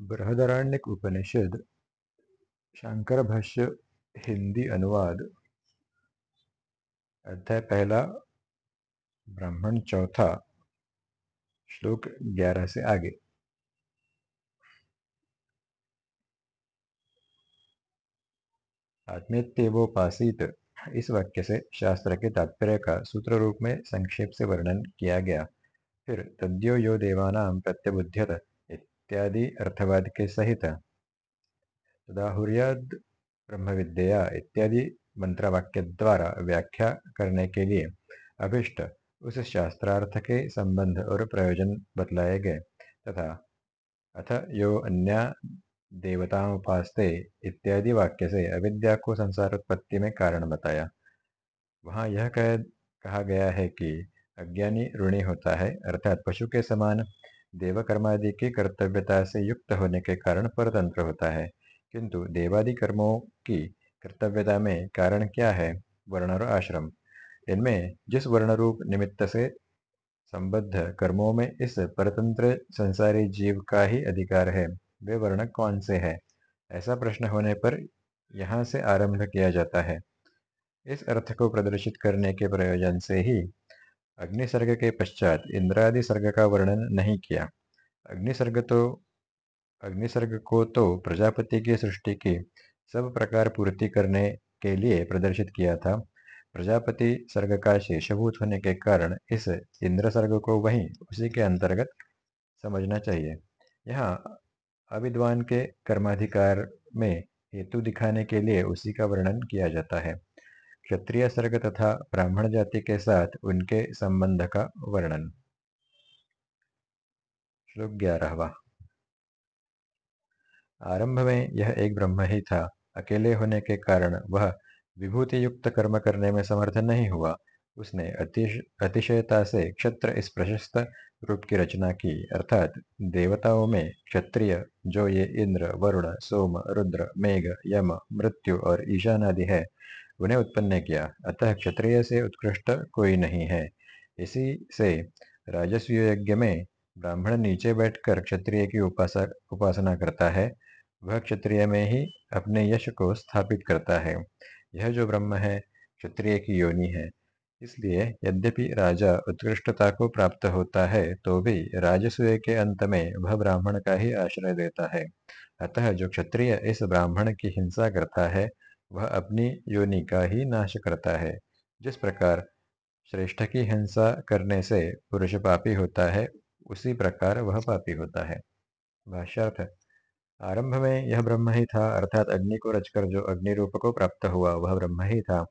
बृहदारण्यक उपनिषद, शंकर भाष्य, हिंदी अनुवाद, अध्याय पहला, ब्राह्मण चौथा, श्लोक ग्यारह से आगे। आत्मेत्यवोपासित, इस वाक्य से शास्त्र के तात्पर्य का सूत्र रूप में संक्षेप से वर्णन किया गया। फिर तद्यो यो देवानां प्रत्यबुध्यत इत्यादि अर्थवाद के सहित। तदाहुर्याद ब्रह्म विद्या इत्यादि मंत्रवाक्य द्वारा व्याख्या करने के लिए अभिष्ट उस शास्त्रार्थ के संबंध और प्रयोजन बतलाए गए तथा अथ यो अन्य देवताओपास्ते इत्यादि वाक्य से अविद्या को संसार उत्पत्ति में कारण बताया। वहाँ यह कह, कहा गया है कि अज्ञानी ऋणी होता है अर्थात पशु के समान देवकर्मादि की कर्तव्यता से युक्त होने के कारण परतंत्र होता है। किंतु देवादि कर्मों की कर्तव्यता में कारण क्या है? वर्ण और आश्रम। इनमें जिस वर्ण रूप निमित्त से संबद्ध कर्मों में इस परतंत्र संसारी जीव का ही अधिकार है, वे वर्ण कौन से है? ऐसा प्रश्न होने पर यहाँ से आरंभ किया जाता है। इस अर्थ को प्रदर्शित करने के प्रयोजन से ही अग्निसर्ग के पश्चात इंद्रादि सर्ग का वर्णन नहीं किया। अग्निसर्ग तो अग्निसर्ग को तो प्रजापति की सृष्टि की सब प्रकार पूर्ति करने के लिए प्रदर्शित किया था। प्रजापति सर्ग का शेषभूत होने के कारण इस इंद्र सर्ग को वहीं उसी के अंतर्गत समझना चाहिए। यहाँ अविद्वान के कर्माधिकार में हेतु दिखाने के लिए उसी का वर्णन किया जाता है। क्षत्रिय सर्ग तथा ब्राह्मण जाति के साथ उनके संबंध का वर्णन। श्लोक ग्यारहवा। आरंभ में यह एक ब्रह्म ही था। अकेले होने के कारण वह विभूति युक्त कर्म करने में समर्थ नहीं हुआ। उसने अतिश, अतिशयता से क्षत्र इस प्रशस्त रूप की रचना की। अर्थात देवताओं में क्षत्रिय जो ये इंद्र वरुण सोम रुद्र मेघ यम मृत्यु और ईशान आदि है उन्हें उत्पन्न किया। अतः क्षत्रिय से उत्कृष्ट कोई नहीं है। इसी से राजस्व यज्ञ में ब्राह्मण नीचे बैठकर क्षत्रिय की उपासा उपासना करता है। वह क्षत्रिय में ही अपने यश को स्थापित करता है। यह जो ब्रह्म है, क्षत्रिय की योनि है। इसलिए यद्यपि राजा उत्कृष्टता को प्राप्त होता है तो भी राजस्व के अंत में वह ब्राह्मण का ही आश्रय देता है। अतः जो क्षत्रिय इस ब्राह्मण की हिंसा करता है वह अपनी योनि का ही नाश करता है। जिस प्रकार श्रेष्ठ की हिंसा करने से पुरुष पापी होता है, उसी प्रकार वह पापी होता है। भाष्यार्थ, आरंभ में यह ब्रह्म ही था, अर्थात अग्नि को रचकर जो अग्नि रूप को प्राप्त हुआ, वह ब्रह्म ही था।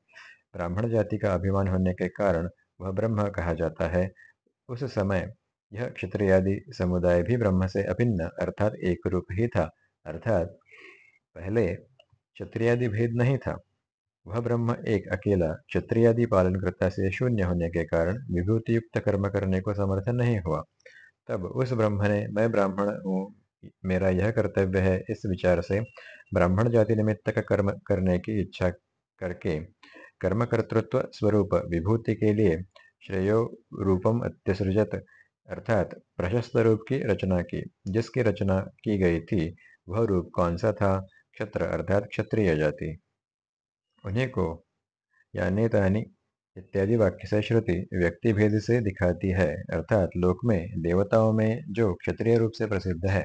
ब्राह्मण जाति का अभिमान होने के कारण वह ब्रह्म कहा जाता है। उस समय यह क्षत्रियादि समुदाय भी ब्रह्म से अभिन्न, अर्थात एक रूप ही था। अर्थात पहले क्षत्रियादि भेद नहीं था वह ब्रह्म एक अकेला क्षत्रियादि पालनकर्ता से शून्य होने के कारण विभूति युक्त कर्म करने को समर्थ नहीं हुआ। तब उस ब्रह्म ने, मैं ब्राह्मण हूँ, मेरा यह कर्तव्य है इस विचार से ब्राह्मण जाति निमित्त का कर्म करने की इच्छा करके कर्म कर्तृत्व स्वरूप विभूति के लिए श्रेयो रूपम अत्यसृजत, अर्थात प्रशस्त रूप की रचना की। जिसकी रचना की गई थी, वह रूप कौन सा था? क्षत्र अर्थात क्षत्रिय जाति। उन्हीं को यानी तानी इत्यादि वाक्य से श्रुति व्यक्ति भेद से दिखाती है, अर्थात लोक में, देवताओं में जो क्षत्रिय रूप से प्रसिद्ध है।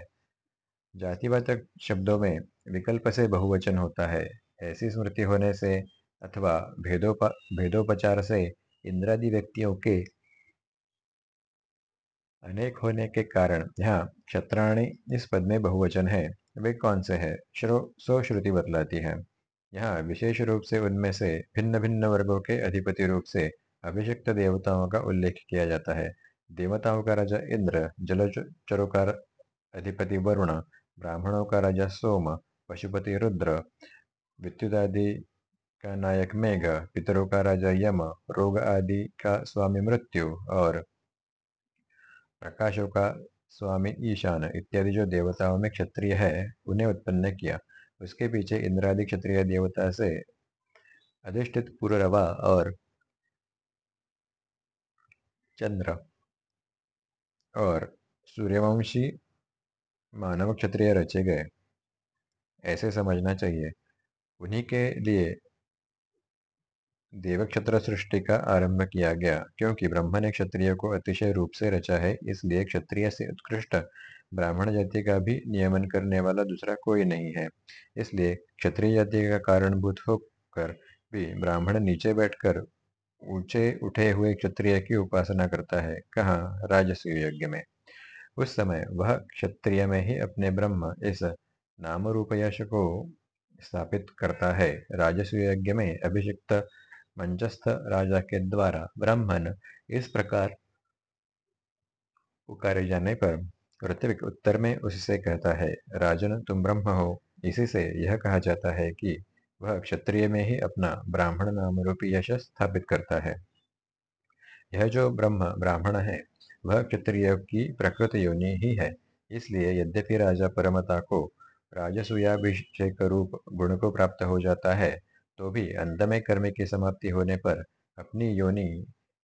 जातिवाचक शब्दों में विकल्प से बहुवचन होता है। ऐसी स्मृति होने से अथवा भेदोप भेदोपचार से इंद्रादि व्यक्तियों के अनेक होने के कारण यहाँ क्षत्राणी इस पद में बहुवचन है। वे कौन से है? श्रो सो श्रुति बतलाती है। यहाँ, विशेष रूप से उनमें से भिन्न भिन्न वर्गों के अधिपति रूप से अभिषिक्त देवताओं का उल्लेख किया जाता है। देवताओं का राजा इंद्र जलचरों का अधिपति वरुण, ब्राह्मणों का राजा सोम, पशुपति रुद्र विद्युत आदि का नायक मेघ, पितरों का राजा यम, रोग आदि का स्वामी मृत्यु और प्रकाशों का स्वामी ईशान इत्यादि जो देवताओं में क्षत्रिय है, उन्हें उत्पन्न किया। उसके पीछे इंद्रादि क्षत्रिय देवता से अधिष्ठित पुररवा और चंद्र और सूर्यवंशी मानव क्षत्रिय रचे गए। ऐसे समझना चाहिए। उन्हीं के लिए देवक्षत्र सृष्टि का आरंभ किया गया, क्योंकि ब्रह्म ने क्षत्रिय को अतिशय रूप से रचा है, इसलिए क्षत्रिय से उत्कृष्ट। ब्राह्मण जाति का भी नियमन करने वाला दूसरा कोई नहीं है, इसलिए क्षत्रिय जाति का कारणभूत होकर भी ब्राह्मण नीचे बैठकर ऊँचे उठे हुए क्षत्रिय की उपासना करता है, कहा? राजस्व यज्ञ में। उस समय वह क्षत्रिय में ही अपने ब्रह्म इस नाम रूप यश को स्थापित करता है। राजस्व यज्ञ में अभिषिक्त मंचस्थ राजा के द्वारा ब्राह्मण इस प्रकार पुकारे जाने पर ऋत्विक उत्तर में उससे कहता है, राजन, तुम ब्रह्म हो। इसी से यह कहा जाता है कि वह क्षत्रिय में ही अपना ब्राह्मण नाम रूपी यश स्थापित करता है। यह जो ब्रह्म ब्राह्मण है, वह क्षत्रिय की प्रकृत योनि ही है। इसलिए यद्यपि राजा परमता को राजसूयाभिषेक रूप गुण को प्राप्त हो जाता है तो भी अंत में कर्म की समाप्ति होने पर अपनी योनि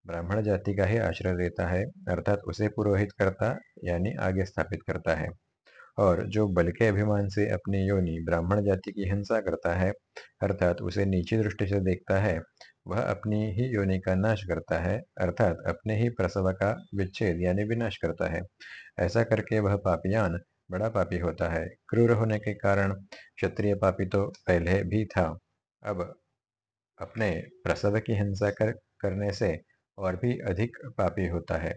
ब्राह्मण जाति का ही आश्रय देता है, अर्थात उसे पुरोहित करता यानी आगे स्थापित करता है। और जो बल के अभिमान से अपनी योनि ब्राह्मण जाति की हिंसा करता है, अर्थात उसे नीची दृष्टि से देखता है, वह अपनी ही योनि का नाश करता है, अर्थात अपने ही प्रसव का विच्छेद यानी विनाश करता है। ऐसा करके वह पापियान बड़ा पापी होता है। क्रूर होने के कारण क्षत्रिय पापी तो पहले भी था। अब अपने प्रसव की हिंसा कर, करने से और भी अधिक पापी होता है।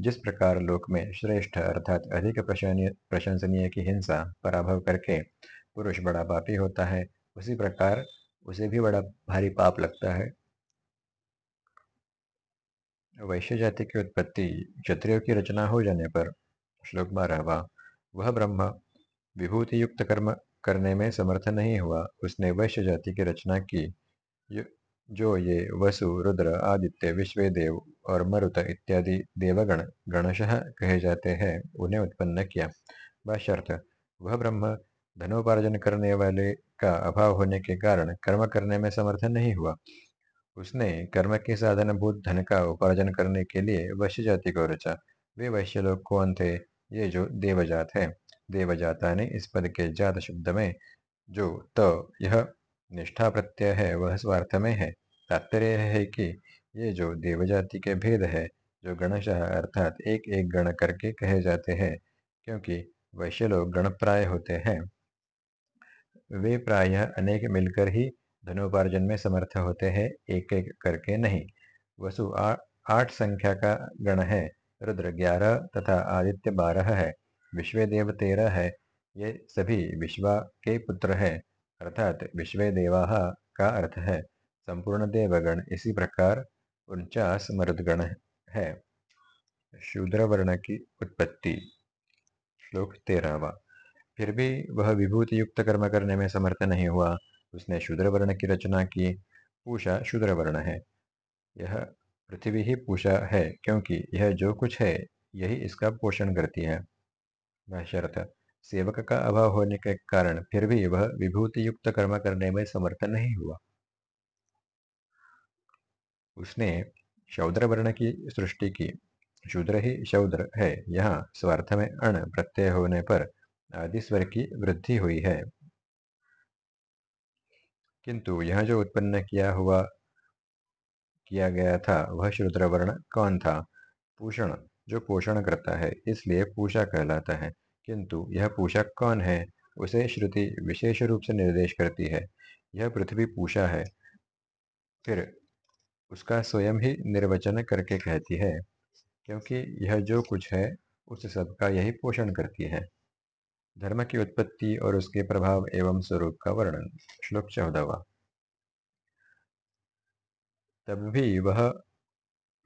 जिस प्रकार लोक में श्रेष्ठ अर्थात अधिक प्रशंसनीय की हिंसा पराभव करके पुरुष बड़ा पापी होता है, उसी प्रकार उसे भी बड़ा भारी पाप लगता है। वैश्य जाति की उत्पत्ति क्षत्रियो की रचना हो जाने पर श्लोक बारहवा, वह ब्रह्म विभूति युक्त कर्म करने में समर्थ नहीं हुआ। उसने वैश्य जाति की रचना की। जो ये वसु, रुद्र, आदित्य, विश्वदेव और मरुत इत्यादि देवगण गणशः कहे जाते हैं, उन्हें उत्पन्न किया। बाशर्थ वह ब्रह्म धनोपार्जन करने वाले का अभाव होने के कारण कर्म करने में समर्थ नहीं हुआ। उसने कर्म के साधन भूत धन का उपार्जन करने के लिए वैश्य जाति को रचा। वे वैश्य लोग कौन थे? ये जो देवजात है। देवजाता ने इस पद के जात शब्द में जो त, यह निष्ठा प्रत्यय है, वह स्वार्थ में है। तात्पर्य है कि ये जो देवजाति के भेद है, जो गणशः अर्थात एक एक गण करके कहे जाते हैं, क्योंकि वैश्य लोग गण प्राय होते हैं, वे प्रायः अनेक मिलकर ही धनोपार्जन में समर्थ होते हैं, एक एक करके नहीं। वसु आठ संख्या का गण है, रुद्र ग्यारह तथा आदित्य बारह है। विश्वदेव तेरह है ये सभी विश्वा के पुत्र है, अर्थात विश्वदेवा का अर्थ है संपूर्ण देवगण इसी प्रकार उनचास मरुदगण है। शूद्र वर्ण की उत्पत्ति, श्लोक तेरहवा। फिर भी वह विभूति युक्त कर्म करने में समर्थ नहीं हुआ। उसने शूद्र वर्ण की रचना की, पूषा शूद्र वर्ण है। यह पृथ्वी ही पूषा है, क्योंकि यह जो कुछ है, यही इसका पोषण करती है। भाष्यर्थ सेवक का अभाव होने के कारण फिर भी वह विभूति युक्त कर्म करने में समर्थ नहीं हुआ। उसने शौद्र वर्ण की सृष्टि की। शूद्र ही शौद्र है। यहाँ स्वार्थ में अण प्रत्यय होने पर आदि स्वर की वृद्धि हुई है। किंतु यह जो उत्पन्न किया हुआ, किया गया था, वह शूद्र वर्ण कौन था? पूषण। जो पोषण करता है, इसलिए पूषा कहलाता है। किंतु यह पूषा कौन है, उसे श्रुति विशेष रूप से निर्देश करती है। यह पृथ्वी पूषा है, फिर उसका स्वयं ही निर्वचन करके कहती है, क्योंकि यह जो कुछ है, उस सबका यही पोषण करती है। धर्म की उत्पत्ति और उसके प्रभाव एवं स्वरूप का वर्णन, श्लोक चौदहवा। तब भी वह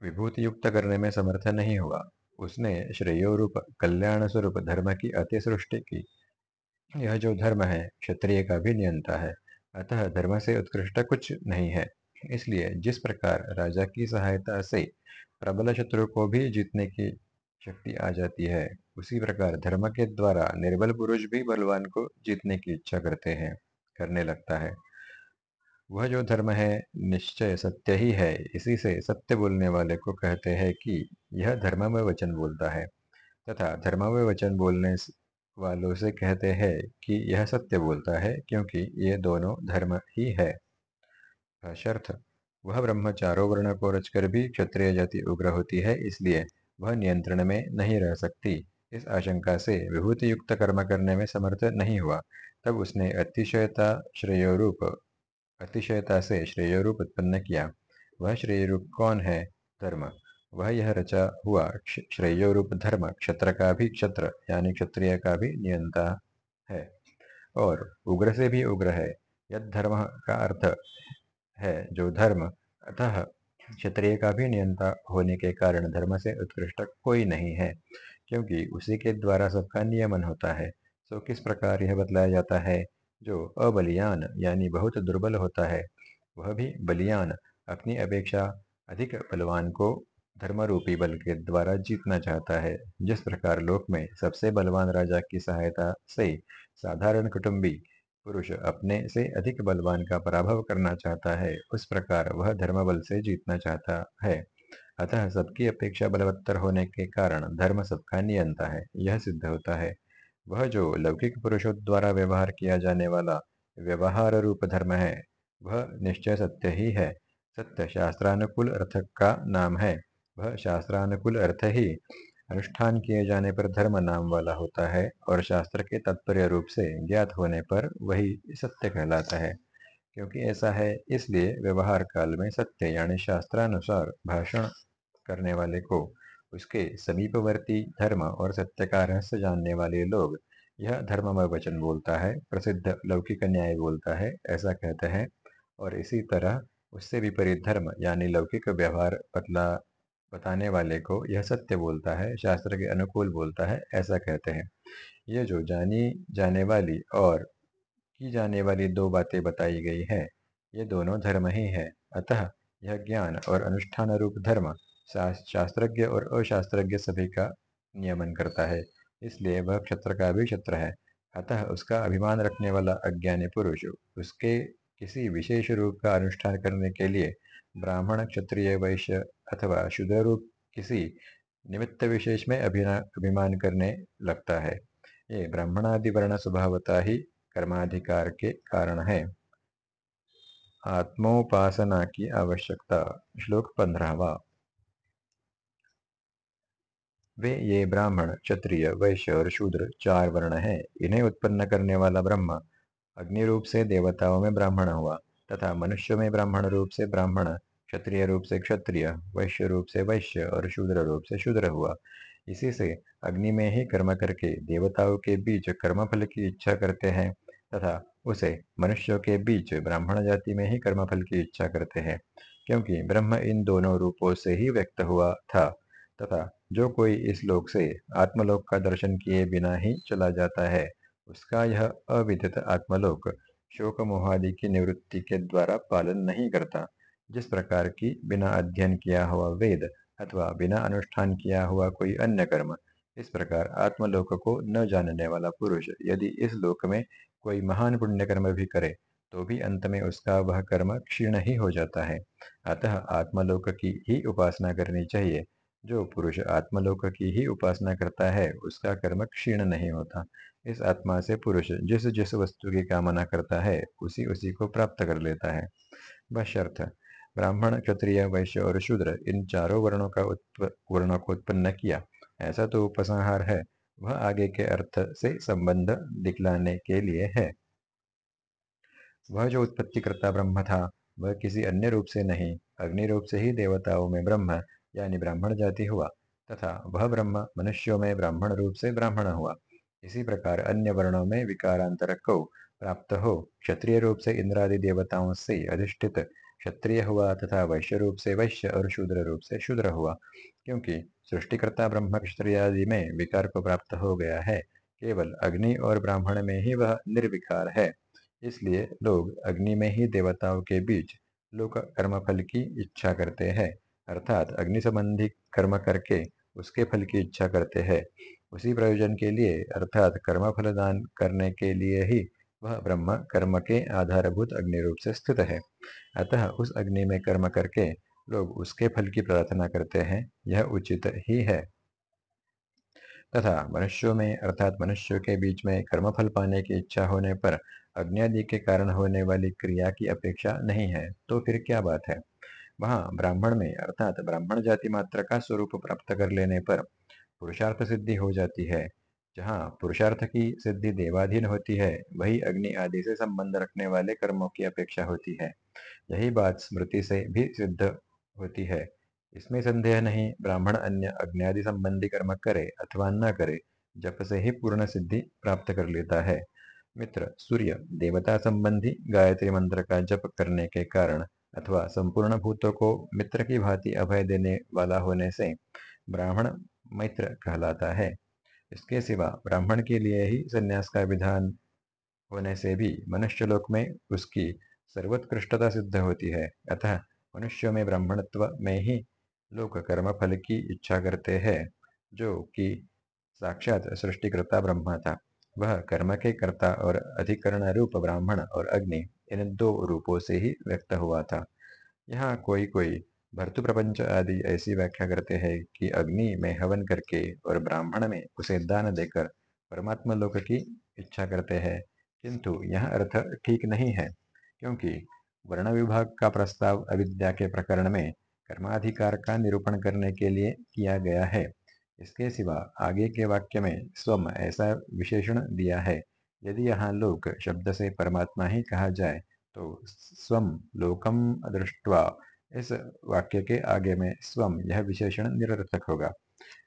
विभूति युक्त करने में समर्थ नहीं हुआ। उसने श्रेयो रूप कल्याण स्वरूप धर्म की अति सृष्टि की। यह जो धर्म है, क्षत्रिय का भी नियंता है। अतः धर्म से उत्कृष्ट कुछ नहीं है। इसलिए जिस प्रकार राजा की सहायता से प्रबल शत्रु को भी जीतने की शक्ति आ जाती है, उसी प्रकार धर्म के द्वारा निर्बल पुरुष भी बलवान को जीतने की इच्छा करते हैं, करने लगता है। वह जो धर्म है, निश्चय सत्य ही है। इसी से सत्य बोलने वाले को कहते हैं कि यह धर्ममय वचन बोलता है। तथा धर्ममय वचन बोलने वालों से कहते हैं कि यह सत्य बोलता है क्योंकि ये दोनों धर्म ही है। भाष्यर्थ, वह ब्रह्म चारों वर्ण को रचकर भी क्षत्रिय जाति उग्र होती है, इसलिए वह नियंत्रण में नहीं रह सकती। इस आशंका से विभूति युक्त कर्म करने में समर्थ नहीं हुआ। तब उसने अतिशयता श्रेयोरूप अतिशयता से श्रेयोरूप उत्पन्न किया। वह श्रेयोरूप कौन है? धर्म वह यह रचा हुआ श्रेयोरूप धर्म, क्षत्र का भी क्षत्र, यानी क्षत्रिय का भी नियंता है। और उग्र से भी उग्र है, यद धर्म का अर्थ है जो धर्म, अतः क्षत्रिय का भी नियंता होने के कारण धर्म से उत्कृष्ट कोई नहीं है, क्योंकि उसी के द्वारा सबका नियमन होता है। सो किस प्रकार यह बतलाया जाता है? जो अबलियान, यानी बहुत दुर्बल होता है, वह भी बलियान। अपनी अपेक्षा अधिक बलवान को धर्मरूपी बल के द्वारा जीतना चाहता है। जिस प्रकार लोक में सबसे बलवान राजा की सहायता से साधारण कुटुंबी पुरुष अपने से अधिक बलवान का पराभव करना चाहता है, उस प्रकार वह धर्म बल से जीतना चाहता है। अतः सबकी अपेक्षा बलवत्तर होने के कारण धर्म सबका नियंता है, यह सिद्ध होता है। वह जो लौकिक पुरुषों द्वारा व्यवहार किया जाने वाला व्यवहार रूप धर्म है, वह निश्चय सत्य ही है। सत्य शास्त्रानुकूल अर्थ का नाम है। वह शास्त्रानुकूल अर्थ ही अनुष्ठान किए जाने पर धर्म नाम वाला होता है और शास्त्र के तात्पर्य रूप से ज्ञात होने पर वही सत्य कहलाता है। क्योंकि ऐसा है, इसलिए व्यवहार काल में सत्य यानी शास्त्रानुसार भाषण करने वाले को उसके समीपवर्ती धर्म और सत्य का रहस्य जानने वाले लोग यह धर्ममय वचन बोलता है, प्रसिद्ध लौकिक न्याय बोलता है, ऐसा कहते हैं। और इसी तरह उससे विपरीत धर्म यानी लौकिक व्यवहार बतला बताने वाले को यह सत्य बोलता है, शास्त्र के अनुकूल बोलता है, ऐसा कहते हैं। ये जो जानी जाने वाली और की जाने वाली दो बातें बताई गई है, ये दोनों धर्म ही है। अतः यह ज्ञान और अनुष्ठान रूप धर्म शास्त्रज्ञ और अशास्त्रज्ञ सभी का नियमन करता है, इसलिए वह क्षत्र का भी क्षत्र है। अतः उसका अभिमान रखने वाला अज्ञानी पुरुष उसके किसी विशेष रूप का अनुष्ठान करने के लिए ब्राह्मण, क्षत्रिय, वैश्य अथवा शुद्ध रूप किसी निमित्त विशेष में अभिमान करने लगता है। ये ब्राह्मणादि वर्ण स्वभावता ही कर्माधिकार के कारण है। आत्मोपासना की आवश्यकता। श्लोक पंद्रहवा। वे ये ब्राह्मण, क्षत्रिय, वैश्य और शूद्र चार वर्ण हैं। इन्हें उत्पन्न करने वाला ब्रह्म अग्नि रूप से देवताओं में ब्राह्मण हुआ तथा मनुष्य में ब्राह्मण रूप से ब्राह्मण, क्षत्रिय रूप से क्षत्रिय, वैश्य रूप से वैश्य और शूद्र रूप से शूद्र हुआ। इसी से अग्नि में ही कर्म करके देवताओं के बीच कर्मफल की इच्छा करते हैं तथा उसे मनुष्यों के बीच ब्राह्मण जाति में ही कर्मफल की इच्छा करते हैं, क्योंकि ब्रह्म इन दोनों रूपों से ही व्यक्त हुआ था तथा जो कोई इस लोक से आत्मलोक का दर्शन किए बिना ही चला जाता है, उसका यह अविदित आत्मलोक शोक मोहादि की निवृत्ति के द्वारा पालन नहीं करता। जिस प्रकार की बिना अध्ययन किया हुआ वेद अथवा बिना अनुष्ठान किया हुआ कोई अन्य कर्म, इस प्रकार आत्मलोक को न जानने वाला पुरुष यदि इस लोक में कोई महान पुण्य कर्म भी करे तो भी अंत में उसका वह कर्म क्षीण ही हो जाता है। अतः आत्मलोक की ही उपासना करनी चाहिए। जो पुरुष आत्मलोक की ही उपासना करता है, उसका कर्म क्षीण नहीं होता। इस आत्मा से पुरुष जिस जिस वस्तु की कामना करता है, उसी उसी को प्राप्त कर लेता है। बशर्थ ब्राह्मण, क्षत्रिय, वैश्य और शूद्र, इन चारों वर्णों का वर्णों को उत्पन्न किया। ऐसा तो उपसंहार है। वह आगे के अर्थ से संबंध दिखलाने के लिए है। वह जो उत्पत्ति करता ब्रह्म था, वह किसी अन्य रूप से नहीं, अग्नि रूप से ही देवताओं में ब्रह्म यानी ब्राह्मण जाति हुआ, तथा वह ब्रह्म मनुष्यों में ब्राह्मण रूप से ब्राह्मण हुआ। इसी प्रकार अन्य वर्णों में विकारांतर को प्राप्त हो, क्षत्रिय रूप से इंद्रादि देवताओं से अधिष्ठित क्षत्रिय हुआ तथा वैश्य रूप से वैश्य और शूद्र रूप से शूद्र हुआ, क्योंकि सृष्टिकर्ता ब्रह्म क्षत्रिय आदि में विकार को प्राप्त हो गया है। केवल अग्नि और ब्राह्मण में ही वह निर्विकार है। इसलिए लोग अग्नि में ही देवताओं के बीच लोक कर्मफल की इच्छा करते हैं। अर्थात अग्नि संबंधी कर्म करके उसके फल की इच्छा करते हैं। उसी प्रयोजन के लिए, अर्थात कर्म फलदान करने के लिए ही वह ब्रह्म कर्म के आधारभूत अग्नि रूप से स्थित है। अतः उस अग्नि में कर्म करके लोग उसके फल की प्रार्थना करते हैं, यह उचित ही है। तथा मनुष्यों में, अर्थात मनुष्यों के बीच में कर्मफल पाने की इच्छा होने पर अग्नि आदि के कारण होने वाली क्रिया की अपेक्षा नहीं है तो फिर क्या बात है? वहाँ ब्राह्मण में अर्थात ब्राह्मण जाति मात्र का स्वरूप प्राप्त कर लेने पर पुरुषार्थ सिद्धि हो जाती है। जहाँ पुरुषार्थ की सिद्धि देवाधीन होती है, वही अग्नि आदि से संबंध रखने वाले कर्मों की अपेक्षा होती है। यही बात स्मृति से भी सिद्ध होती है। इसमें संदेह नहीं, ब्राह्मण अन्य अग्नि संबंधी कर्म करे अथवा न करे, जप से ही पूर्ण सिद्धि प्राप्त कर लेता है। मित्र, सूर्य देवता संबंधी गायत्री मंत्र का जप करने के कारण अथवा संपूर्ण भूतों को मित्र की भांति अभय देने वाला होने से ब्राह्मण मित्र कहलाता है। इसके सिवा ब्राह्मण के लिए ही संन्यास का विधान होने से भी मनुष्य लोक में उसकी सर्वोत्कृष्टता सिद्ध होती है। अतः मनुष्यों में ब्राह्मणत्व में ही लोग कर्म फल की इच्छा करते हैं, जो कि साक्षात सृष्टिकर्ता ब्रह्मा था। वह कर्म के कर्ता और अधिकरण रूप ब्राह्मण और अग्नि इन दो रूपों से ही व्यक्त हुआ था। यहाँ कोई कोई भर्तु प्रपंच आदि ऐसी व्याख्या करते हैं कि अग्नि में हवन करके और ब्राह्मण में उसे दान देकर परमात्मा लोक की इच्छा करते हैं। किंतु यह अर्थ ठीक नहीं है, क्योंकि वर्ण विभाग का प्रस्ताव अविद्या के प्रकरण में कर्माधिकार का निरूपण करने के लिए किया गया है। इसके सिवा आगे के वाक्य में स्वम ऐसा विशेषण दिया है। यदि यहाँ लोक शब्द से परमात्मा ही कहा जाए तो स्वम लोकम दृष्टवा इस वाक्य के आगे में स्वम यह विशेषण निरर्थक होगा।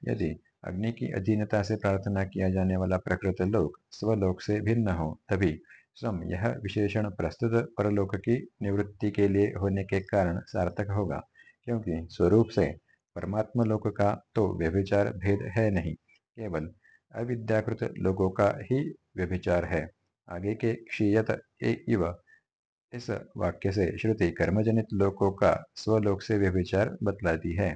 यदि अग्नि की अधीनता से प्रार्थना किया जाने वाला प्रकृत लोक स्वलोक से भिन्न हो, तभी स्वम यह विशेषण प्रस्तुत परलोक की निवृत्ति के लिए होने के कारण सार्थक होगा, क्योंकि स्वरूप से परमात्मा लोक का तो व्यभिचार भेद है नहीं, केवल अविद्याकृत लोगों का ही व्यभिचार है। आगे के क्षीयत इव इस वाक्य से श्रुति कर्मजनित लोगों का स्वलोक से व्यभिचार बतलाती है।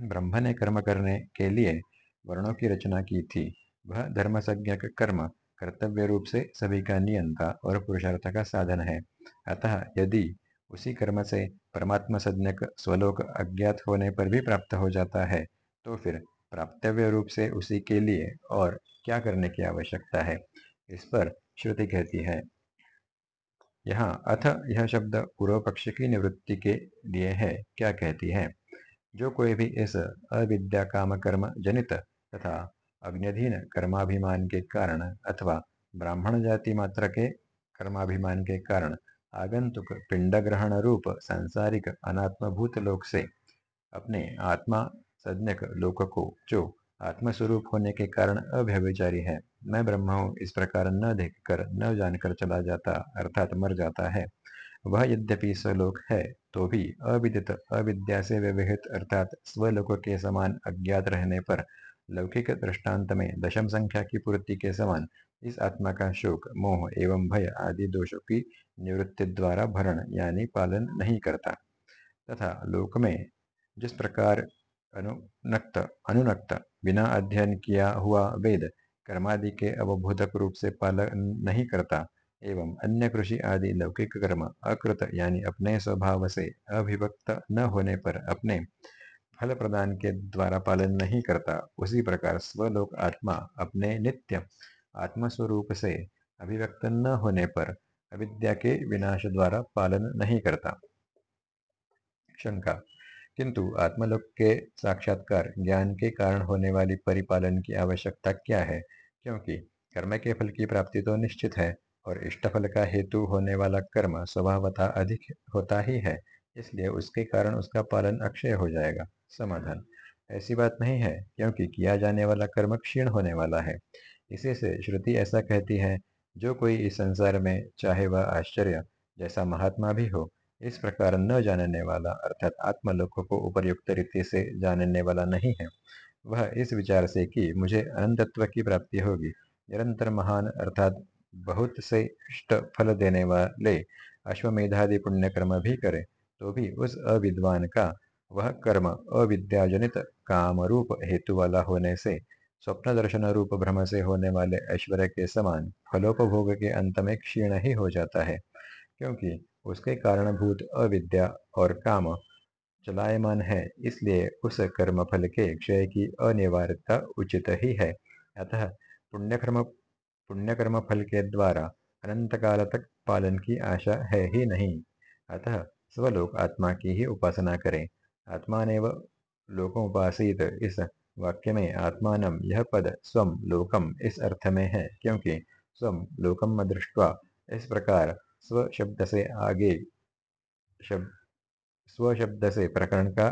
ब्रह्म ने कर्म करने के लिए वर्णों की रचना की थी। वह धर्म संज्ञक कर्म, कर्तव्य रूप से सभी का नियंता और पुरुषार्थ का साधन है। अतः यदि उसी कर्म से परमात्मा संज्ञक स्वलोक अज्ञात होने पर भी प्राप्त हो जाता है तो फिर प्राप्तव्य रूप से उसी के लिए और क्या करने की आवश्यकता है, इस पर श्रुति कहती है। यहाँ, अथ, यह शब्द पूर्व पक्ष की निवृत्ति के लिए है, क्या कहती है? जो कोई भी इस अविद्या काम कर्म जनित तथा अग्निधीन कर्माभिमान के कारण अथवा ब्राह्मण जाति मात्र के कर्माभिमान के कारण आगंतुक पिंड ग्रहण रूप सांसारिक अनात्मभूत लोक से अपने आत्मा सज्ञक लोक को, जो आत्मस्वरूप होने के कारण अव्यभिचारी है। मैं ब्रह्म हूँ, इस प्रकार न देखकर, न जानकर चला जाता, अर्थात मर जाता है। वह यद्यपि स्वलोक है तो भी अविदित, अविद्या से व्यवहित, अर्थात स्वलोक के समान अज्ञात रहने पर लौकिक दृष्टांत में दशम संख्या की पूर्ति के समान इस आत्मा का शोक, मोह एवं भय आदि दोषों की निवृत्ति द्वारा भरण यानी पालन नहीं करता। तथा लोक में जिस प्रकार अनुनक्त अनुनक्त, बिना अध्ययन किया हुआ वेद कर्मादि के अवबोधक रूप से पालन नहीं करता, एवं अन्य कृषि आदि लौकिक कर्म अकृत यानी अपने स्वभाव से अभिव्यक्त न होने पर अपने फल प्रदान के द्वारा पालन नहीं करता, उसी प्रकार स्वलोक आत्मा अपने नित्य आत्मस्वरूप से अभिव्यक्त न होने पर अविद्या के विनाश द्वारा पालन नहीं करता। शंका किंतु आत्मलोक के साक्षात्कार, ज्ञान के कारण होने वाली परिपालन की आवश्यकता क्या है? क्योंकि कर्म के फल की प्राप्ति तो निश्चित है और इष्टफल का हेतु होने वाला कर्म स्वभावतः अधिक होता ही है, इसलिए उसके कारण उसका पालन अक्षय हो जाएगा। समाधान। ऐसी बात नहीं है, क्योंकि किया जाने वाला कर्म क्षीण होने वाला है। इसी से श्रुति ऐसा कहती है, जो कोई इस संसार में चाहे वह आश्चर्य जैसा महात्मा भी हो इस प्रकार न जानने वाला अर्थात आत्मलोक को उपयुक्त रीति से जानने वाला नहीं है। वह इस विचार से कि मुझे अनंतत्व की प्राप्ति होगी, निरंतर महान अर्थात बहुत से इष्ट फल देने वाले अश्वमेधादि पुण्य कर्म भी करे तो भी उस अविद्वान का वह कर्म अविद्याजनित काम रूप हेतु वाला होने से, स्वप्न दर्शन रूप भ्रम से होने वाले ऐश्वर्य के समान फलोपभोग के अंत में क्षीण ही हो जाता है। क्योंकि उसके कारणभूत अविद्या और काम चलायमान है, इसलिए उस कर्म फल के क्षय की अनिवार्यता उचित ही है। अतः पुण्यकर्म पुण्यकर्म फल के द्वारा अनंत काल तक पालन की आशा है ही नहीं। अतः स्वलोक आत्मा की ही उपासना करें। आत्मा ने लोकोपासित। इस वाक्य में आत्मान यह पद स्वम लोकम इस अर्थ में है, क्योंकि स्वम लोकम दृष्टवा इस प्रकार स्व शब्द से आगे, शब्द स्व शब्द से प्रकरण का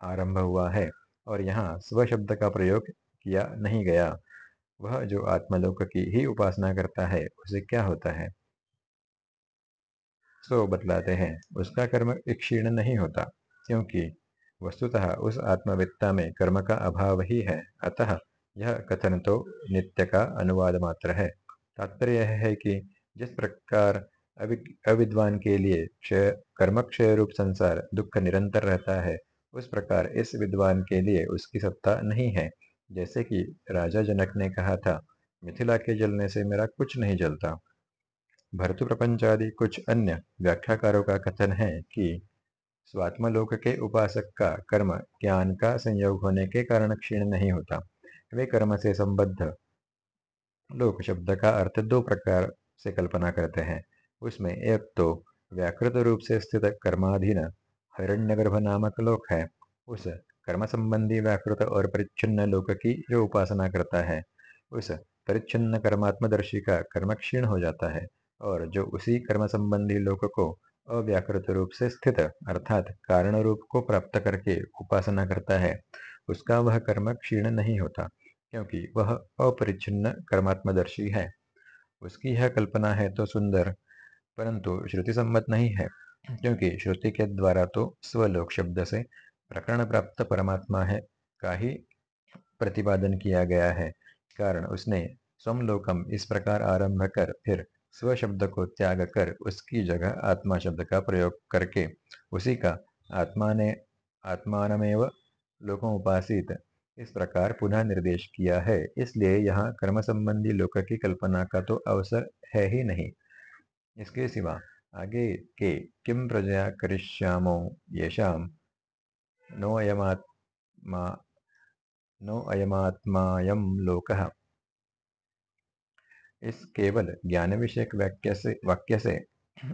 आरंभ हुआ है और यहाँ स्व शब्द का प्रयोग किया नहीं गया। वह जो आत्मलोक की ही उपासना करता है, उसे क्या होता है? सो बतलाते हैं, उसका कर्म क्षीण नहीं होता, क्योंकि वस्तुतः उस आत्मवित्ता में कर्म का अभाव ही है। अतः यह कथन तो नित्य का अनुवाद मात्र है। तात्पर्य है कि जिस प्रकार अविद्वान के लिए क्षय कर्म क्षय रूप संसार दुख निरंतर रहता है। उस प्रकार इस विद्वान के लिए उसकी सत्ता नहीं है। जैसे कि राजा जनक ने कहा था, मिथिला के जलने से मेरा कुछ नहीं जलता। भरतु प्रपंच आदि कुछ अन्य व्याख्याकारों का कथन है कि स्वात्मलोक के उपासक का कर्म ज्ञान का संयोग होने के कारण क्षीण नहीं होता। वे कर्म से संबद्ध लोक शब्द का अर्थ दो प्रकार से कल्पना करते हैं। उसमें एक तो व्याकृत रूप से स्थित कर्माधीन हिरण्यगर्भ नामक लोक है। उस कर्म संबंधी व्याकृत और परिच्छिन्न लोक की जो उपासना करता है, उस परिच्छिन्न कर्मात्मदर्शी का कर्म क्षीण हो जाता है और जो उसी कर्म संबंधी लोक को अव्याकृत रूप से स्थित अर्थात कारण रूप को प्राप्त करके उपासना करता है, उसका वह कर्म क्षीण नहीं होता, क्योंकि वह अपरिच्छिन्न कर्मात्मदर्शी है। उसकी यह कल्पना है तो सुंदर परंतु श्रुति सम्मत नहीं है क्योंकि श्रुति के द्वारा तो स्वलोक शब्द से प्रकरण प्राप्त परमात्मा है का ही प्रतिपादन किया गया है। कारण उसने स्वलोकम इस प्रकार आरंभ कर फिर स्व शब्द को त्याग कर उसकी जगह आत्मा शब्द का प्रयोग करके उसी का आत्मा ने आत्मानमेव लोकों उपासित इस प्रकार पुनः निर्देश किया है। इसलिए यहाँ कर्म संबंधी लोक की कल्पना का तो अवसर है ही नहीं। इसके सिवा आगे के किम प्रजया करिष्यामो अयमात्मा, नो अयमात्मायम लोकः। इस केवल ज्ञान विषयक वाक्य से वाक्य से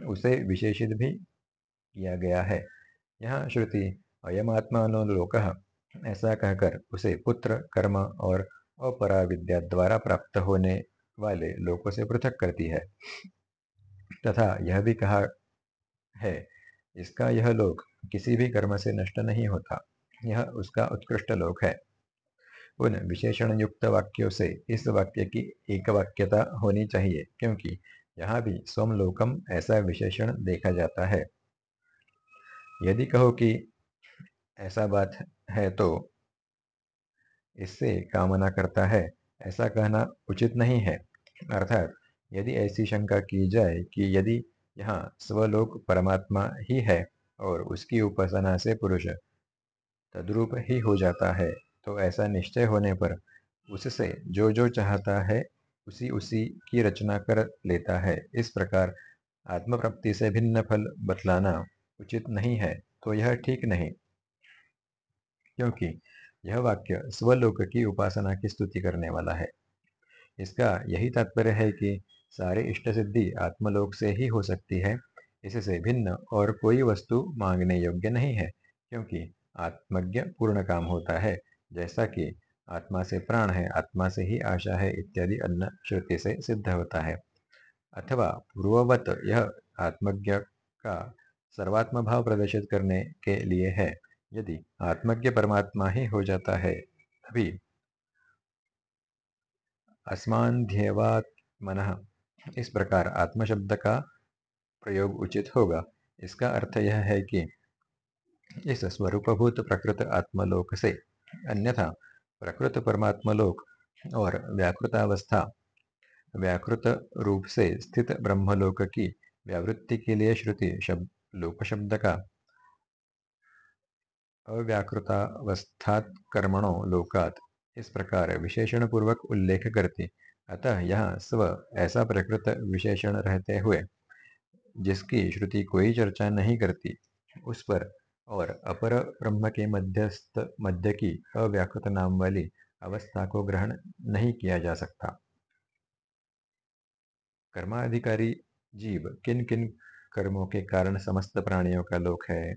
उसे विशेषित भी किया गया है। यहाँ श्रुति अयमात्मा लोक, ऐसा कहकर उसे पुत्र, कर्म और अपरा विद्या द्वारा प्राप्त होने वाले लोकों से पृथक करती है। तथा यह भी कहा है, इसका यह लोक किसी भी कर्म से नष्ट नहीं होता। यह उसका उत्कृष्ट लोक है। उन विशेषण युक्त वाक्यों से इस वाक्य की एक वाक्यता होनी चाहिए, क्योंकि यहाँ भी सोमलोकम ऐसा विशेषण देखा जाता है। यदि कहो कि ऐसा बात है तो इससे कामना करता है, ऐसा कहना उचित नहीं है। अर्थात यदि ऐसी शंका की जाए कि यदि यहाँ स्वलोक परमात्मा ही है और उसकी उपासना से पुरुष तद्रूप ही हो जाता है तो ऐसा निश्चय होने पर उससे जो जो चाहता है उसी उसी की रचना कर लेता है। इस प्रकार आत्म प्राप्ति से भिन्न फल बतलाना उचित नहीं है तो यह ठीक नहीं। क्योंकि यह वाक्य स्वलोक की उपासना की स्तुति करने वाला है। इसका यही तात्पर्य है कि सारे इष्ट सिद्धि आत्मलोक से ही हो सकती है। इससे भिन्न और कोई वस्तु मांगने योग्य नहीं है, क्योंकि आत्मज्ञ पूर्ण काम होता है। जैसा कि आत्मा से प्राण है, आत्मा से ही आशा है इत्यादि अन्न श्रुति से सिद्ध होता है। अथवा पूर्ववत यह आत्मज्ञ का सर्वात्म भाव प्रदर्शित करने के लिए है। यदि आत्मज्ञ परमात्मा ही हो जाता है, तभी मन इस प्रकार आत्म शब्द का प्रयोग उचित होगा। इसका अर्थ यह है कि इस स्वरूपभूत प्रकृत आत्मलोक से अन्यथा प्रकृत परमात्मलोक और व्याकृतावस्था, व्याकृत रूप से स्थित ब्रह्मलोक की व्यावृत्ति के लिए श्रुति शब्द लोक शब्द का अव्याकृतावस्थात कर्मणों लोकात इस प्रकार विशेषण पूर्वक उल्लेख करती अतः यहाँ स्व ऐसा प्रकृत विशेषण रहते हुए, जिसकी श्रुति कोई चर्चा नहीं करती, उस पर और अपर ब्रह्म के मध्यस्थ, मध्य की अव्याकृत नाम वाली अवस्था को ग्रहण नहीं किया जा सकता। कर्माधिकारी जीव किन किन कर्मों के कारण समस्त प्राणियों का लोक है?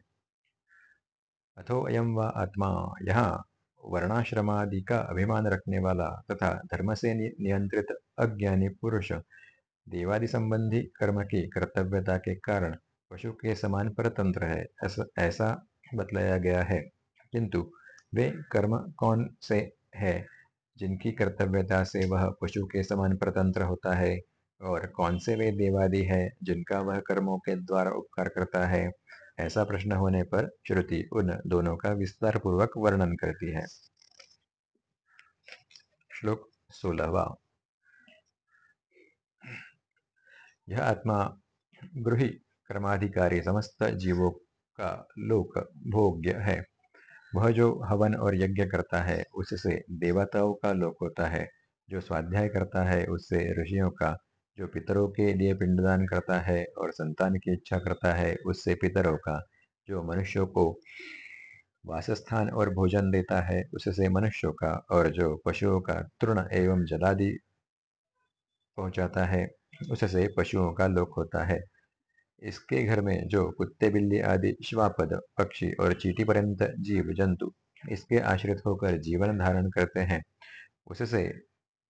अथो अयम व आत्मा, यहाँ वर्णाश्रमादि का अभिमान रखने वाला तथा धर्म से नियंत्रित अज्ञानी पुरुष, देवादि संबंधी कर्म की कर्तव्यता के कारण पशु के समान परतंत्र है ऐसा बतलाया गया है। किंतु वे कर्म कौन से है जिनकी कर्तव्यता से वह पशु के समान परतंत्र होता है और कौन से वे देवादि है जिनका वह कर्मों के द्वारा उपकार करता है? ऐसा प्रश्न होने पर श्रुति उन दोनों का विस्तार पूर्वक वर्णन करती है। श्लोक सोलहवा। यह आत्मा गृही कर्माधिकारी समस्त जीवों का लोक भोग्य है। वह जो हवन और यज्ञ करता है, उससे देवताओं का लोक होता है। जो स्वाध्याय करता है, उससे ऋषियों का जो पितरों के लिए पिंडदान करता है और संतान की इच्छा करता है, उससे पितरों का जो मनुष्यों को वासस्थान और भोजन देता है, उससे मनुष्यों का और जो पशुओं का तृण एवं जलादि पहुंचाता है, उससे पशुओं का लोक होता है। इसके घर में जो कुत्ते, बिल्ली आदि श्वापद, पक्षी और चीटी पर्यंत जीव जंतु इसके आश्रित होकर जीवन धारण करते हैं, उससे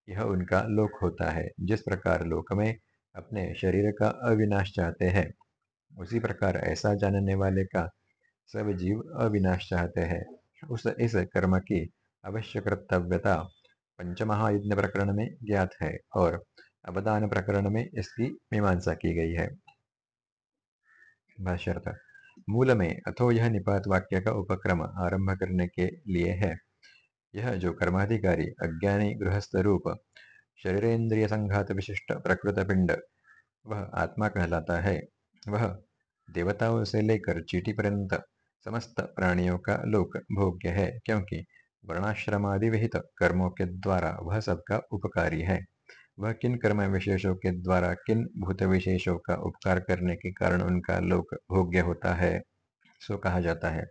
यह उनका लोक होता है, जिस प्रकार लोक में अपने शरीर का अविनाश चाहते हैं। उसी प्रकार ऐसा जानने वाले का सब जीव अविनाश चाहते हैं। उस, इस कर्म की अवश्य कर्तव्यता पंचमहायुद्ध प्रकरण में ज्ञात है और अवदान प्रकरण में इसकी मीमांसा की गई है। भाष्यर्थ, मूल में अथो यह निपात वाक्य का उपक्रम आरंभ करने के लिए है। यह जो कर्माधिकारी अज्ञानी, गृहस्थ रूप शरीरेन्द्रिय संघात विशिष्ट प्रकृत पिंड वह आत्मा कहलाता है। वह देवताओं से लेकर चीटी पर्यंत समस्त प्राणियों का लोक भोग्य है, क्योंकि वर्णाश्रमादि विहित कर्मों के द्वारा वह सबका उपकारी है। वह किन कर्म विशेषों के द्वारा किन भूत विशेषों का उपकार करने के कारण उनका लोक भोग्य होता है, सो कहा जाता है।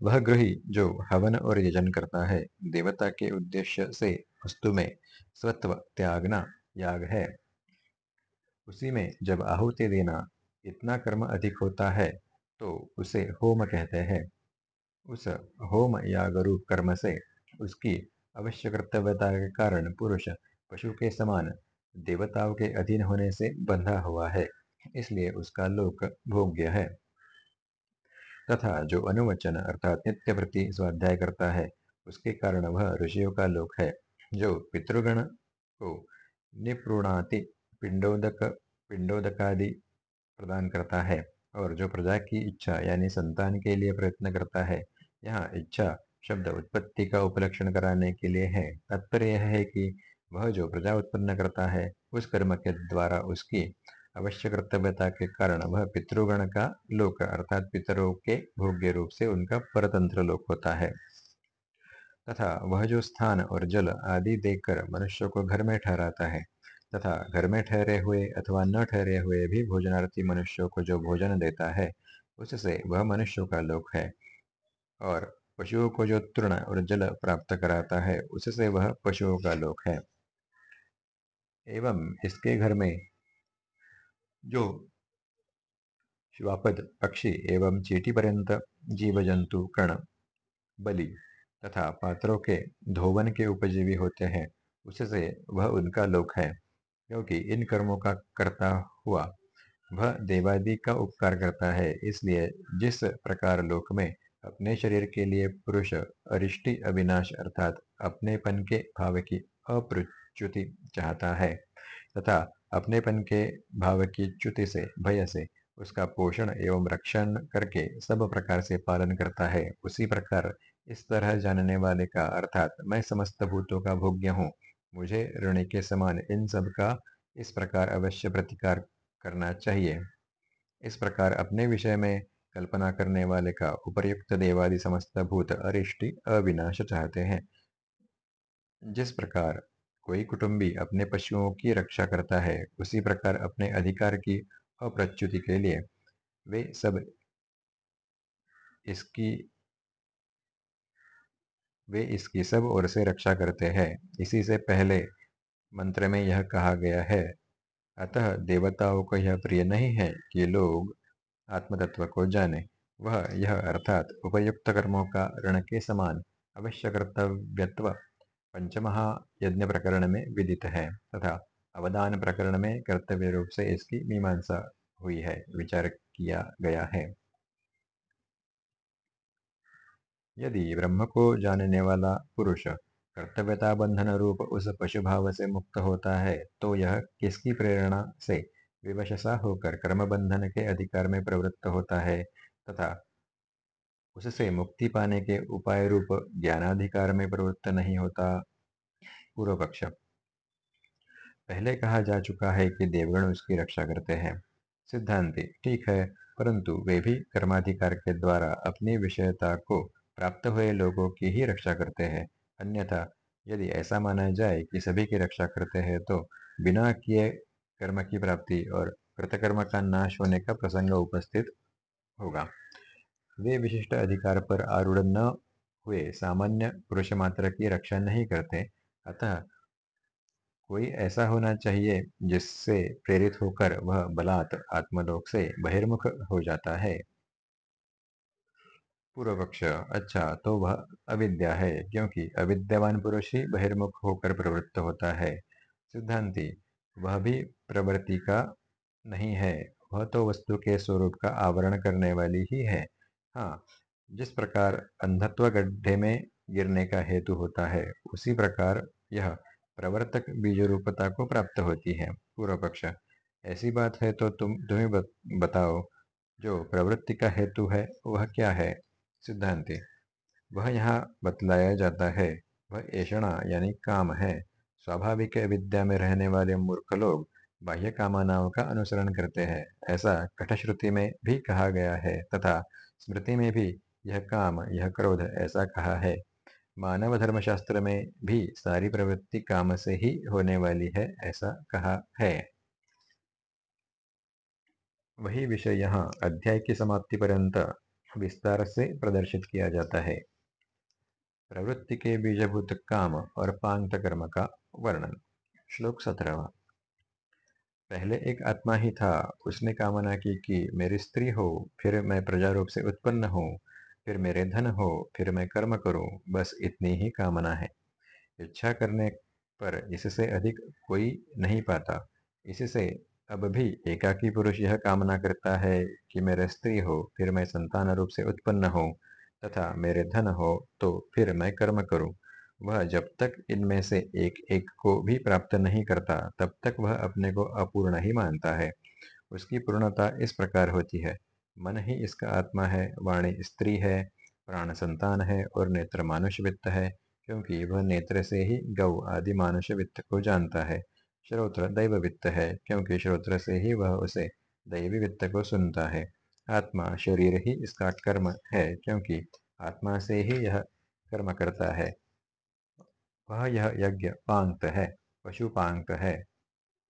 वह गृही जो हवन और यजन करता है, देवता के उद्देश्य से वस्तु में स्वत्व, त्यागना, याग है। उसी में जब आहुति देना इतना कर्म अधिक होता है तो उसे होम कहते हैं। उस होम याग रूप कर्म से उसकी अवश्य कर्तव्यता के कारण पुरुष पशु के समान देवताओं के अधीन होने से बंधा हुआ है, इसलिए उसका लोक भोग्य है। तथा जो अनुवचन अर्थात नित्य प्रति स्वाध्याय करता है, उसके कारण वह ऋषियों का लोक है, जो पितृगण को निप्रुणाति पिंडोदक, पिंडोदकादि प्रदान करता है और जो प्रजा की इच्छा यानी संतान के लिए प्रयत्न करता है, यहाँ इच्छा शब्द उत्पत्ति का उपलक्षण कराने के लिए है। तात्पर्य यह है कि वह जो प्रजा उत्पन्न करता है, उस कर्म के द्वारा उसकी अवश्य कर्तव्यता के कारण वह पितृगण का लोक, अर्थात पितरों के भोग्य रूप से उनका परतंत्र लोक होता है। तथा वह जो स्थान और जल आदि देकर मनुष्य को घर में ठहराता है, तथा घर में ठहरे हुए अथवा न ठहरे हुए भी भोजनार्थी मनुष्यों को जो भोजन देता है, उससे वह मनुष्यों का लोक है। और पशुओं को जो तृण और जल प्राप्त कराता है, उससे वह पशुओं का लोक है। एवं इसके घर में जो श्वापद पक्षी एवं चीटी पर्यंत जीव जंतु कर्ण बलि तथा पात्रों के धोवन के उपजीवी होते हैं, उससे वह उनका लोक है, क्योंकि इन कर्मों का करता हुआ। वह देवादि का उपकार करता है, इसलिए जिस प्रकार लोक में अपने शरीर के लिए पुरुष, अरिष्टि, अविनाश अर्थात अपनेपन के भाव की अप्रच्युति चाहता है, तथा अपनेपन के भाव की च्युति से, भय से, उसका पोषण एवं रक्षण करके सब प्रकार से पालन करता है। उसी प्रकार इस तरह जानने वाले का अर्थात मैं समस्त भूतों का भोग्य हूँ। मुझे ऋणी के समान इन सब का इस प्रकार अवश्य प्रतिकार करना चाहिए। इस प्रकार अपने विषय में कल्पना करने वाले का उपर्युक्त देवादि समस्त भूत अरिष्टि अविनाश चाहते हैं। जिस प्रकार कोई कुटुंबी अपने पशुओं की रक्षा करता है, उसी प्रकार अपने अधिकार की अप्रच्युति के लिए। वे सब इसकी वे इसकी सब ओर से रक्षा करते हैं। इसी से पहले मंत्र में यह कहा गया है, अतः देवताओं को यह प्रिय नहीं है कि लोग आत्मतत्व को जाने। वह यह अर्थात उपयुक्त कर्मों का ऋण के समान अवश्य कर्तव्यत्व पंचमहायज्ञ प्रकरण में विदित है। तथा अवदान प्रकरण में कर्तव्य रूप से इसकी मीमांसा हुई है, विचार किया गया है। यदि ब्रह्म को जानने वाला पुरुष कर्तव्यता बंधन रूप उस पशु भाव से मुक्त होता है तो यह किसकी प्रेरणा से विवशसा होकर कर्म बंधन के अधिकार में प्रवृत्त होता है? तथा उससे मुक्ति पाने के उपाय रूप ज्ञानाधिकार में प्रवृत्त नहीं होता, पूर्व पक्ष। पहले कहा जा चुका है कि देवगण उसकी रक्षा करते हैं। सिद्धांति, ठीक है, परंतु वे भी कर्माधिकार के द्वारा अपनी विषयता को प्राप्त हुए लोगों की ही रक्षा करते हैं। अन्यथा, यदि ऐसा माना जाए कि सभी की रक्षा करते हैं तो बिना किए कर्म की प्राप्ति और कृतकर्म का नाश होने का प्रसंग उपस्थित होगा। वे विशिष्ट अधिकार पर आरूढ़ न हुए। सामान्य पुरुष मात्र की रक्षा नहीं करते। अतः कोई ऐसा होना चाहिए जिससे प्रेरित होकर वह बलात् आत्मलोक से बहिर्मुख हो जाता है। पूर्व पक्ष अच्छा तो वह अविद्या है, क्योंकि अविद्यावान पुरुष ही बहिर्मुख होकर प्रवृत्त होता है। सिद्धांति, वह भी प्रवृत्ति का नहीं है, वह तो वस्तु के स्वरूप का आवरण करने वाली ही है। हाँ जिस प्रकार अंधत्व गड्ढे में गिरने का हेतु होता है, उसी प्रकार यह प्रवर्तक बीज रूपता को प्राप्त होती है, पूर्व पक्ष। ऐसी बात है तो तुम, तुम्हें बताओ, जो प्रवृत्ति का हेतु है, वह क्या है? सिद्धांति। वह यहाँ बतलाया जाता है, वह ऐषणा यानी काम है। स्वाभाविक विद्या में रहने वाले मूर्ख लोग बाह्य कामनाओं का अनुसरण करते हैं, ऐसा कठश्रुति में भी कहा गया है, तथा स्मृति में भी यह काम, यह क्रोध ऐसा कहा है। मानव धर्मशास्त्र में भी सारी प्रवृत्ति काम से ही होने वाली है, ऐसा कहा है। वही विषय यहाँ अध्याय की समाप्ति पर्यंत विस्तार से प्रदर्शित किया जाता है। प्रवृत्ति के बीजभूत काम और पांत कर्म का वर्णन। श्लोक सत्रहवा। पहले एक आत्मा ही था। उसने कामना की कि मेरी स्त्री हो, फिर मैं प्रजा रूप से उत्पन्न हो, फिर मेरे धन हो, फिर मैं कर्म करूँ, बस इतनी ही कामना है। इच्छा करने पर इससे अधिक कोई नहीं पाता। इससे अब भी एकाकी पुरुष यह कामना करता है कि मेरे स्त्री हो, फिर मैं संतान रूप से उत्पन्न हो, तथा मेरे धन हो तो फिर मैं कर्म करूँ। वह जब तक इनमें से एक एक को भी प्राप्त नहीं करता, तब तक वह अपने को अपूर्ण ही मानता है। उसकी पूर्णता इस प्रकार होती है। मन ही इसका आत्मा है, वाणी स्त्री है, प्राण संतान है और नेत्र मानुष वित्त है, क्योंकि वह नेत्र से ही गौ आदि मानुष वित्त को जानता है। श्रोत्र दैव वित्त है, क्योंकि श्रोत्र से ही वह उसे दैवी वित्त को सुनता है। आत्मा शरीर ही इसका कर्म है, क्योंकि आत्मा से ही यह कर्म करता है। वह यह यज्ञ पांक्त है पशु पांक्त है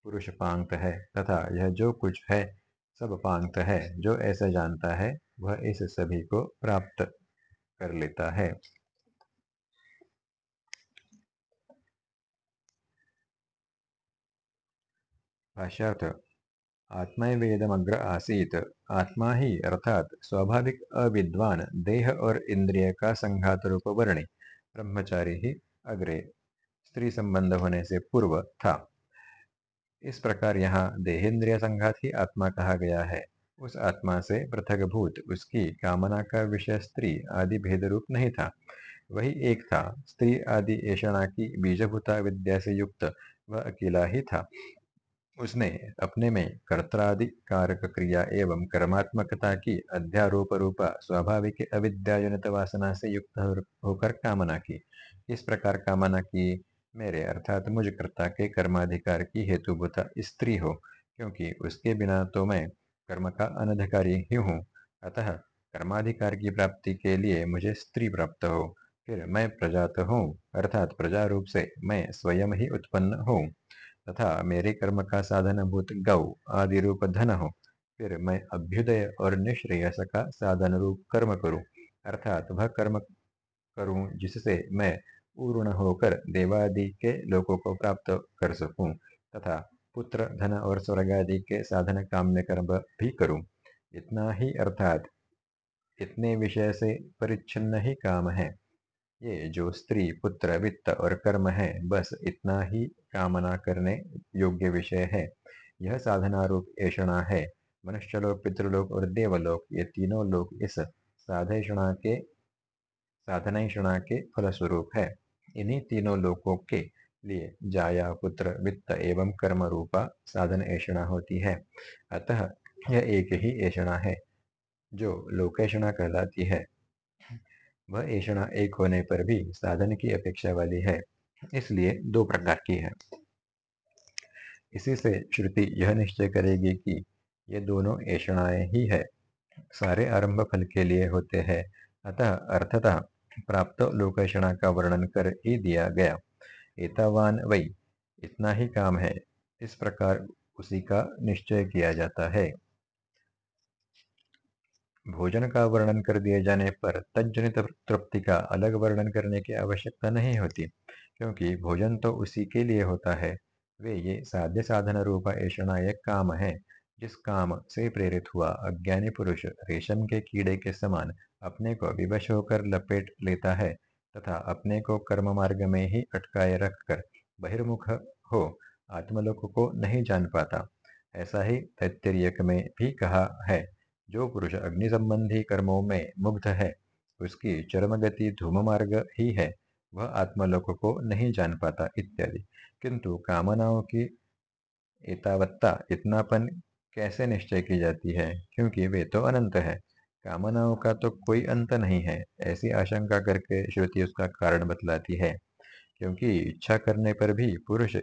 पुरुष पांक्त है तथा यह जो कुछ है, सब पांक्त है जो ऐसा जानता है, वह इस सभी को प्राप्त कर लेता है। भाष्यार्थ आत्मा वेदमग्र आसीत। आत्मा ही अर्थात स्वाभाविक अविद्वान, देह और इंद्रिय का संघात रूप वर्णी ब्रह्मचारी ही अग्रे स्त्री संबंध होने से पूर्व था। इस प्रकार यहाँ देहेंद्रिय संघात ही आत्मा कहा गया है। उस आत्मा से पृथक भूत उसकी कामना का विषय स्त्री आदि भेद रूप नहीं था। वही एक था, स्त्री आदि ऐषणा की बीजभूता विद्या से युक्त, वह अकेला ही था। उसने अपने में कर्तादि कारक क्रिया एवं कर्मात्मकता की अध्यारोप रूपा स्वाभाविक अविद्याजनित वासना से युक्त होकर कामना की। इस प्रकार कामना की मेरे अर्थात मुझ कर्ता के कर्माधिकार की हेतुभूता स्त्री हो, क्योंकि उसके बिना तो मैं कर्म का अनधिकारी ही हूँ। अतः कर्माधिकार की प्राप्ति के लिए मुझे स्त्री प्राप्त हो, फिर मैं प्रजात हूँ, अर्थात प्रजा रूप से मैं स्वयं ही उत्पन्न हूँ। तथा मेरे कर्म का साधन भूत गौ आदि रूप धन हो, फिर मैं अभ्युदय और निश्रेयस का साधन रूप कर्म करूँ, अर्थात वह कर्म करूँ जिससे मैं पूर्ण होकर देवादि के लोगों को प्राप्त कर सकूँ, तथा पुत्र, धन और स्वर्ग आदि के साधन काम्य कर्म भी करूँ। इतना ही अर्थात, इतने विषय से परिच्छिन्न ही काम है। ये जो स्त्री, पुत्र, वित्त और कर्म है, बस इतना ही कामना करने योग्य विषय है। यह साधना रूप ऐषणा है। मनुष्यलोक, पितृलोक और देवलोक, ये तीनों लोक इस साधेषणा के साधना के फलस्वरूप है। इन्हीं तीनों लोकों के लिए जाया, पुत्र, वित्त एवं कर्म रूपा साधन ऐषणा होती है। अतः यह एक ही ऐषणा है, जो लोकेषणा कहलाती है। वह ऐषणा एक होने पर भी साधन की अपेक्षा वाली है, इसलिए दो प्रकार की है। इसी से श्रुति यह निश्चय करेगी कि ये दोनों ऐषणाएँ ही है। सारे आरंभ फल के लिए होते हैं अतः अर्थतः प्राप्त लोकेषणा का वर्णन कर ही दिया गया। एतावान वही इतना ही काम है, इस प्रकार उसी का निश्चय किया जाता है। भोजन का वर्णन कर दिए जाने पर तजनित तृप्ति का अलग वर्णन करने की आवश्यकता नहीं होती, क्योंकि भोजन तो उसी के लिए होता है, वे ये साध्य साधन रूप ऐषणा एक काम है जिस काम से प्रेरित हुआ, अज्ञानी पुरुष रेशम के कीड़े के समान अपने को विवश होकर लपेट लेता है तथा अपने को कर्म मार्ग में ही अटकाए रखकर बहिर्मुख हो, आत्मलोक को नहीं जान पाता। ऐसा ही तैत्तिरियक में भी कहा है, जो पुरुष अग्नि संबंधी कर्मों में मुग्ध है, उसकी चरम गति धूम मार्ग ही है, वह आत्मलोक को नहीं जान पाता इत्यादि। किंतु कामनाओं की एतावत्ता इतनापन कैसे निश्चय की जाती है? क्योंकि वे तो अनंत है। कामनाओं का तो कोई अंत नहीं है। ऐसी आशंका करके श्रुति उसका कारण बतलाती है। क्योंकि इच्छा करने पर भी पुरुष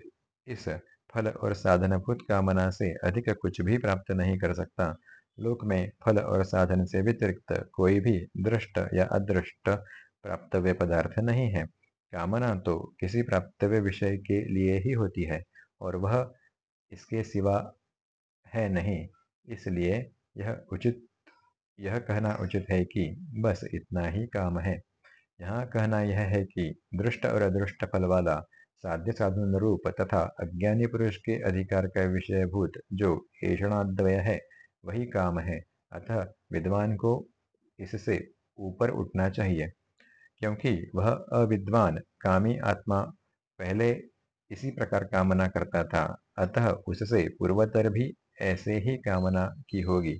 इस फल और साधनभूत कामना से अधिक कुछ भी प्राप्त नहीं कर सकता। लोक में फल और साधन से व्यतिरिक्त कोई भी दृष्ट या अदृष्ट प्राप्तव्य पदार्थ नहीं है। कामना तो किसी प्राप्तव्य विषय के लिए ही होती है और वह इसके सिवा है नहीं। इसलिए यह उचित, यह कहना उचित है कि बस इतना ही काम है। यहाँ कहना यह है कि दृष्ट और अदृष्ट फल वाला, साध्य साधन रूप तथा अज्ञानी पुरुष के अधिकार का विषयभूत जो ऐषणाद्वय है, वही काम है। अतः विद्वान को इससे ऊपर उठना चाहिए, क्योंकि वह अविद्वान, कामी आत्मा पहले इसी प्रकार कामना करता था। अतः उससे पूर्वतर भी ऐसे ही कामना की होगी,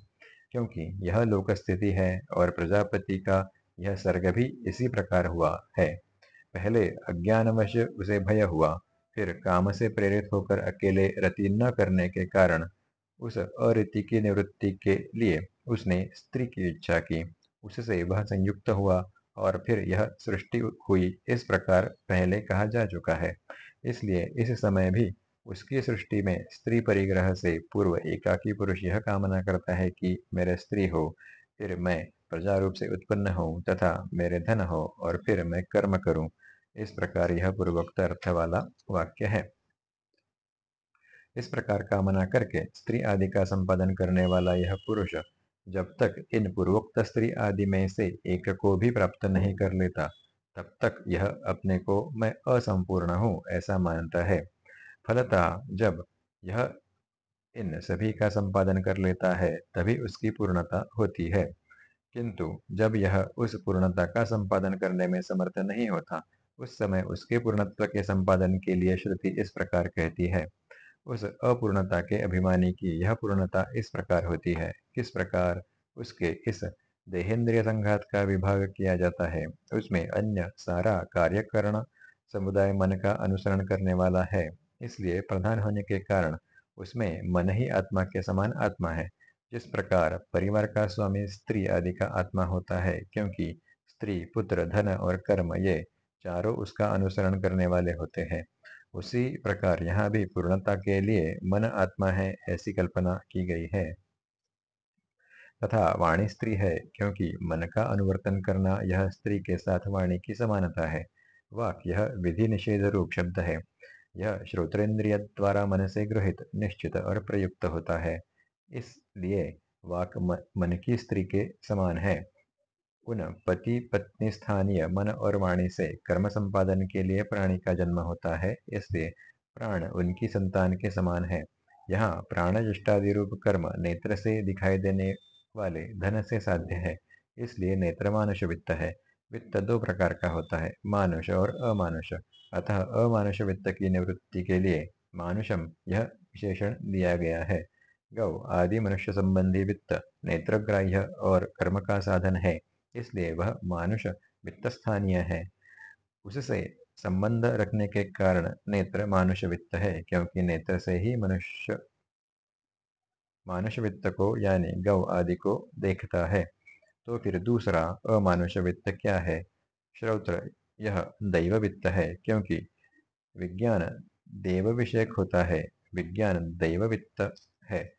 क्योंकि यह लोक स्थिति है और प्रजापति का यह सर्ग भी इसी प्रकार हुआ है। पहले अज्ञानवश उसे भय हुआ, फिर काम से प्रेरित होकर अकेले रति न करने के कारण उस अरिति की निवृत्ति के लिए उसने स्त्री की इच्छा की। उससे वह संयुक्त हुआ और फिर यह सृष्टि हुई। इस प्रकार पहले कहा जा चुका है। इसलिए इस समय भी उसकी सृष्टि में स्त्री परिग्रह से पूर्व एकाकी पुरुष यह कामना करता है कि मेरे स्त्री हो, फिर मैं प्रजा रूप से उत्पन्न हो तथा मेरे धन हो और फिर मैं कर्म करूँ। इस प्रकार यह पूर्वोक्त अर्थ वाला वाक्य है। इस प्रकार कामना करके स्त्री आदि का संपादन करने वाला यह पुरुष जब तक इन पूर्वोक्त स्त्री आदि में से एक को भी प्राप्त नहीं कर लेता, तब तक यह अपने को मैं असंपूर्ण हूँ ऐसा मानता है। फलतः जब यह इन सभी का संपादन कर लेता है, तभी उसकी पूर्णता होती है। किंतु जब यह उस पूर्णता का संपादन करने में समर्थ नहीं होता, उस समय उसके पूर्णत्व के संपादन के लिए श्रुति इस प्रकार कहती है, उस अपूर्णता के अभिमानी की यह पूर्णता इस प्रकार होती है। किस प्रकार उसके इस देहेंद्रिय संघात का विभाग किया जाता है, उसमें अन्य सारा कार्यकरण समुदाय मन का अनुसरण करने वाला है। इसलिए प्रधान होने के कारण उसमें मन ही आत्मा के समान आत्मा है। जिस प्रकार परिवार का स्वामी स्त्री आदि का आत्मा होता है, क्योंकि स्त्री, पुत्र, धन और कर्म ये चारों उसका अनुसरण करने वाले होते हैं। उसी प्रकार यहाँ भी पूर्णता के लिए मन आत्मा है ऐसी कल्पना की गई है। तथा वाणी स्त्री है, क्योंकि मन का अनुवर्तन करना यह स्त्री के साथ वाणी की समानता है। वाक यह विधि निषेध रूप शब्द है। यह श्रोतेन्द्रिय द्वारा मन से गृहित निश्चित और प्रयुक्त होता है। इसलिए वाक मन की स्त्री के समान है। पुनः पति, पत्नी, स्थानीय मन और वाणी से कर्म संपादन के लिए प्राणी का जन्म होता है इसलिए प्राण उनकी संतान के समान है। यहाँ प्राण जिष्टादि रूप कर्म नेत्र से दिखाई देने वाले धन से साध्य है, इसलिए नेत्र मानुष वित्त है। वित्त दो प्रकार का होता है, मानुष और अमानुष। अतः अमानुष वित्त की निवृत्ति के लिए मानुषम यह विशेषण दिया गया है। गौ, आदि मनुष्य संबंधी वित्त, नेत्रग्राह्य और कर्म का साधन है, इसलिए वह मानुष वित्त स्थानीय है। उससे संबंध रखने के कारण नेत्र मानुष वित्त है, क्योंकि नेत्र से ही मनुष्य मानुष वित्त को, यानी गौ आदि को देखता है। तो फिर दूसरा अमानुष वित्त क्या है? श्रोत्र यह दैव वित्त है, क्योंकि विज्ञान देव विषयक होता है, विज्ञान दैव वित्त है।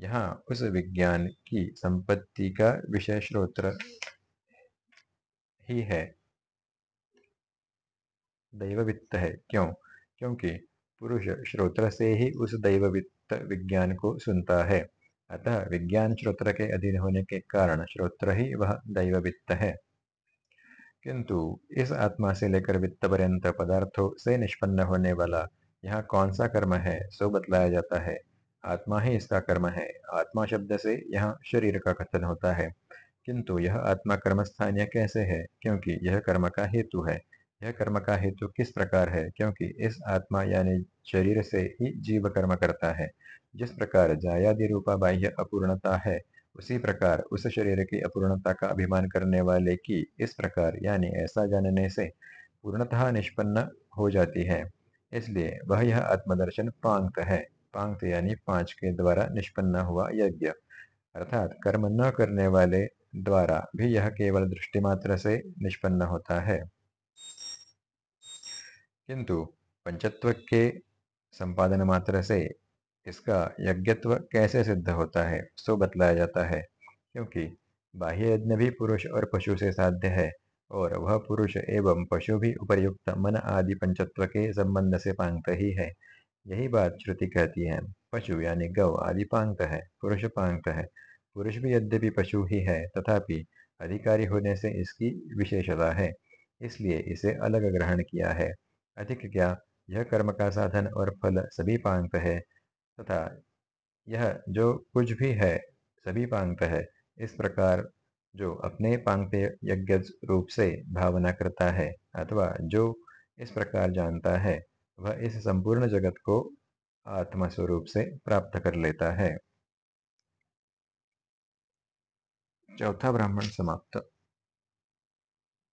यहाँ उस विज्ञान की संपत्ति का विषय श्रोत्र ही है। दैव वित्त है, क्यों? क्योंकि पुरुष श्रोत्र से ही उस दैव वित्त विज्ञान को सुनता है। अतः विज्ञान श्रोत्र के अधीन होने के कारण श्रोत्र ही वह दैव वित्त है। किंतु इस आत्मा से लेकर वित्त पर्यंत पदार्थों से निष्पन्न होने वाला यहाँ कौन सा कर्म है, सो बतलाया जाता है। आत्मा ही इसका कर्म है। आत्मा शब्द से यहाँ शरीर का कथन होता है। किंतु यह आत्मा कर्म स्थानीय कैसे है? क्योंकि यह कर्म का हेतु है। यह कर्म का हेतु किस प्रकार है? क्योंकि इस आत्मा यानी शरीर से ही जीव कर्म करता है। जिस प्रकार जायादि रूपा बाह्य अपूर्णता है उसी प्रकार उस शरीर की अपूर्णता का अभिमान करने वाले की इस प्रकार, यानी ऐसा जानने से पूर्णतः निष्पन्न हो जाती है। इसलिए वह यह आत्मदर्शन पांक्त है। पांक्त यानी पाँच के द्वारा निष्पन्न हुआ यज्ञ। अर्थात कर्म न करने वाले द्वारा भी यह केवल दृष्टि मात्र से निष्पन्न होता है। किंतु पंचत्व के संपादन मात्र से इसका यज्ञत्व कैसे सिद्ध होता है सो बतलाया जाता है। क्योंकि बाह्य यज्ञ भी पुरुष और पशु से साध्य है, और वह पुरुष एवं पशु भी उपयुक्त मन आदि पंचत्व के संबंध से पांगत ही है। यही बात श्रुति कहती है, पशु यानी गौ आदि पांगत है, पुरुष पांगत है। पुरुष भी यद्यपि पशु ही है, तथापि अधिकारी होने से इसकी विशेषता है, इसलिए इसे अलग ग्रहण किया है। अधिक क्या, यह कर्म का साधन और फल सभी पांगत है तथा यह जो कुछ भी है, सभी पांगत है, इस प्रकार जो अपने पांगते यज्ञ रूप से भावना करता है अथवा जो इस प्रकार जानता है, वह इस संपूर्ण जगत को आत्मा स्वरूप से प्राप्त कर लेता है। चौथा ब्राह्मण समाप्त।